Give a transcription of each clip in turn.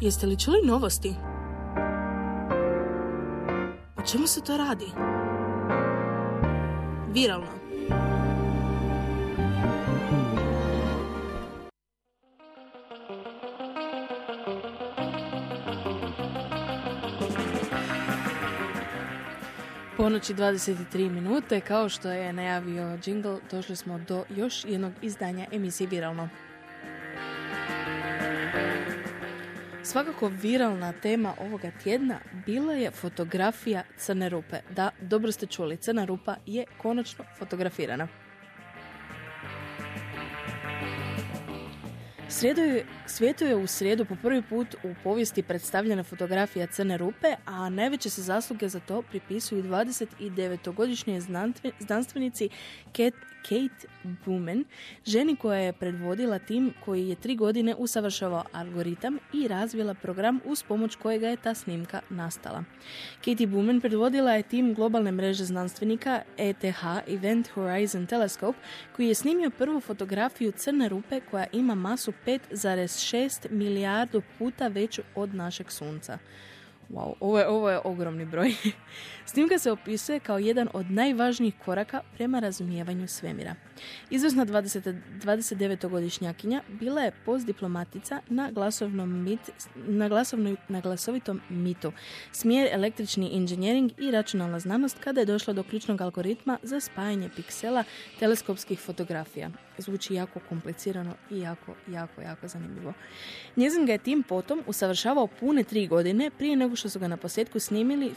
Jeste li čuli novosti? O čemu se to radi? Viralno. Ponoći 23 minute, kao što je najavio Jingle, došli smo do još jednog izdanja emisije Viralno. Svakako viralna tema ovoga tjedna bila je fotografija crne rupe. Da, dobro ste čuli, crna rupa je konačno fotografirana. Svijetu je u srijedu po prvi put u povijesti predstavljena fotografija Crne rupe, a najveće se zasluge za to pripisuju 29-godišnje znanstvenici Kate Boomen, ženi koja je predvodila tim koji je tri godine usavršavao algoritam i razvila program uz pomoć kojega je ta snimka nastala. Katie Boomen predvodila je tim globalne mreže znanstvenika ETH Event Horizon Telescope koji je snimio prvu fotografiju crne rupe koja ima masu 5,6 milijardu puta veću od našeg sunca. Wow, ovo je, ovo je ogromni broj. Snimka se opisuje kao jedan od najvažnijih koraka prema razumijevanju svemira. Izvrsna 20, 29-godišnjakinja bila je postdiplomatica na, glasovnom mit, na, glasovnoj, na glasovitom mitu, smjer električni inženjering i računalna znanost kada je došla do ključnog algoritma za spajanje piksela teleskopskih fotografija. Zvuči jako komplicirano i jako, jako, jako zanimljivo. Njezin ga je tim potom usavršavao pune tri godine prije nego što su ga na posljedku snimili,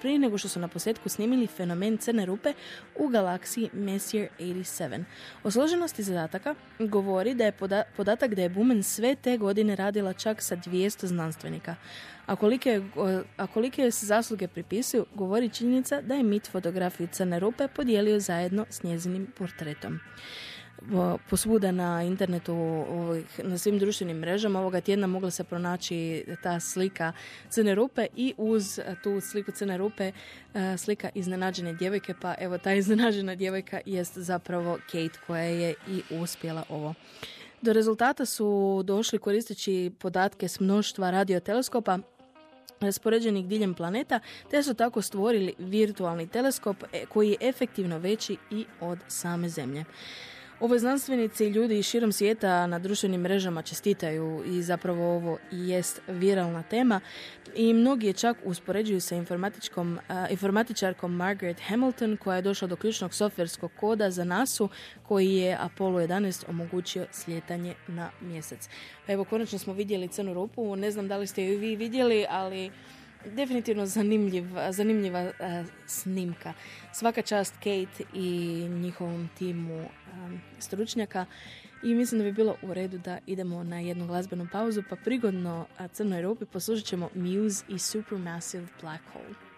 prije nego što su na posljedku snimili fenomen crne rupe u galaksiji Messier 87. O složenosti zadataka govori da je podatak da je Bumen sve te godine radila čak sa 200 znanstvenika. A kolike, a kolike se zasluge pripisuju, govori činjenica da je mit fotografiju crne rupe podijelio zajedno s njezinim portretom posvuda na internetu, na svim društvenim mrežama ovoga tjedna mogla se pronaći ta slika crne rupe i uz tu sliku crne rupe e, slika iznenađene djevojke, pa evo ta iznenađena djevojka jest zapravo Kate koja je i uspjela ovo. Do rezultata su došli koristeći podatke s mnoštva radioteleskopa raspoređenih diljem planeta, te su tako stvorili virtualni teleskop e, koji je efektivno veći i od same Zemlje. Ovo znanstvenici i ljudi širom svijeta na društvenim mrežama čestitaju i zapravo ovo jest viralna tema i mnogi je čak uspoređuju sa informatičkom, informatičarkom Margaret Hamilton koja je došla do ključnog softverskog koda za NASU koji je Apollo 11 omogućio slijetanje na mjesec. Pa evo, konačno smo vidjeli crnu rupu, ne znam da li ste ju vi vidjeli, ali definitivno zanimljiv, zanimljiva snimka. Svaka čast Kate i njihovom timu stručnjaka i mislim da bi bilo u redu da idemo na jednu glazbenu pauzu pa prigodno Crnoj Europi poslušat ćemo Muse i Supermassive Black Hole.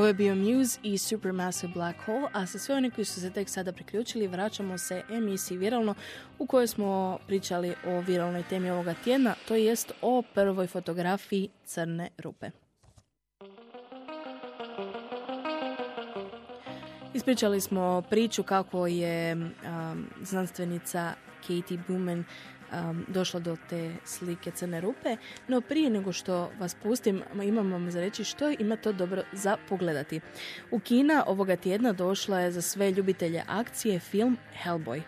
Ovo je bio Muse i Supermassive Black Hole, a sa sve oni koji su se tek sada priključili vraćamo se emisiji Viralno u kojoj smo pričali o viralnoj temi ovoga tjedna, to jest o prvoj fotografiji crne rupe. Ispričali smo priču kako je znanstvenica Katie Boomen um, došla do te slike crne rupe, no prije nego što vas pustim imam vam za reći što ima to dobro za pogledati. U Kina ovoga tjedna došla je za sve ljubitelje akcije film Hellboy.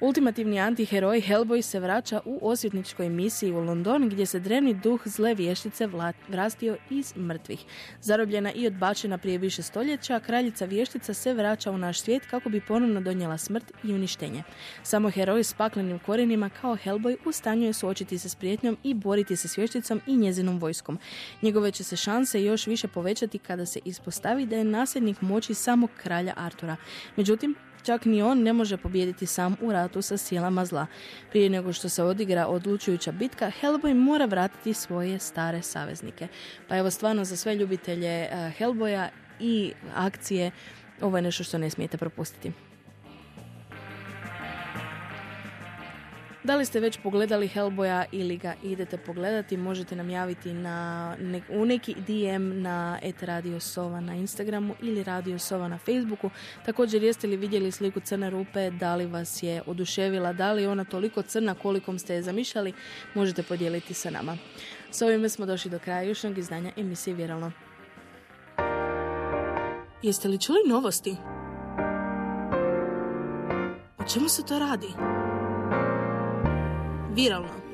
Ultimativni antiheroj Hellboy se vraća u osvjetničkoj misiji u London gdje se drevni duh zle vještice vrastio iz mrtvih. Zarobljena i odbačena prije više stoljeća, kraljica vještica se vraća u naš svijet kako bi ponovno donijela smrt i uništenje. Samo heroj s paklenim korenima kao Hellboy u stanju je suočiti se s prijetnjom i boriti se s vješticom i njezinom vojskom. Njegove će se šanse još više povećati kada se ispostavi da je nasljednik moći samog kralja Artura. Međutim, Čak ni on ne može pobijediti sam u ratu sa silama zla. Prije nego što se odigra odlučujuća bitka, Hellboy mora vratiti svoje stare saveznike. Pa evo stvarno za sve ljubitelje eh, Hellboya i akcije, ovo je nešto što ne smijete propustiti. Da li ste već pogledali Hellboya ili ga idete pogledati, možete nam javiti na u neki DM na et Radio Sova na Instagramu ili Radio Sova na Facebooku. Također jeste li vidjeli sliku crne rupe, da li vas je oduševila, da li je ona toliko crna kolikom ste je zamišljali, možete podijeliti sa nama. S ovime smo došli do kraja jučnog izdanja emisije Vjeralno. Jeste li čuli novosti? O čemu se to radi? Viralno.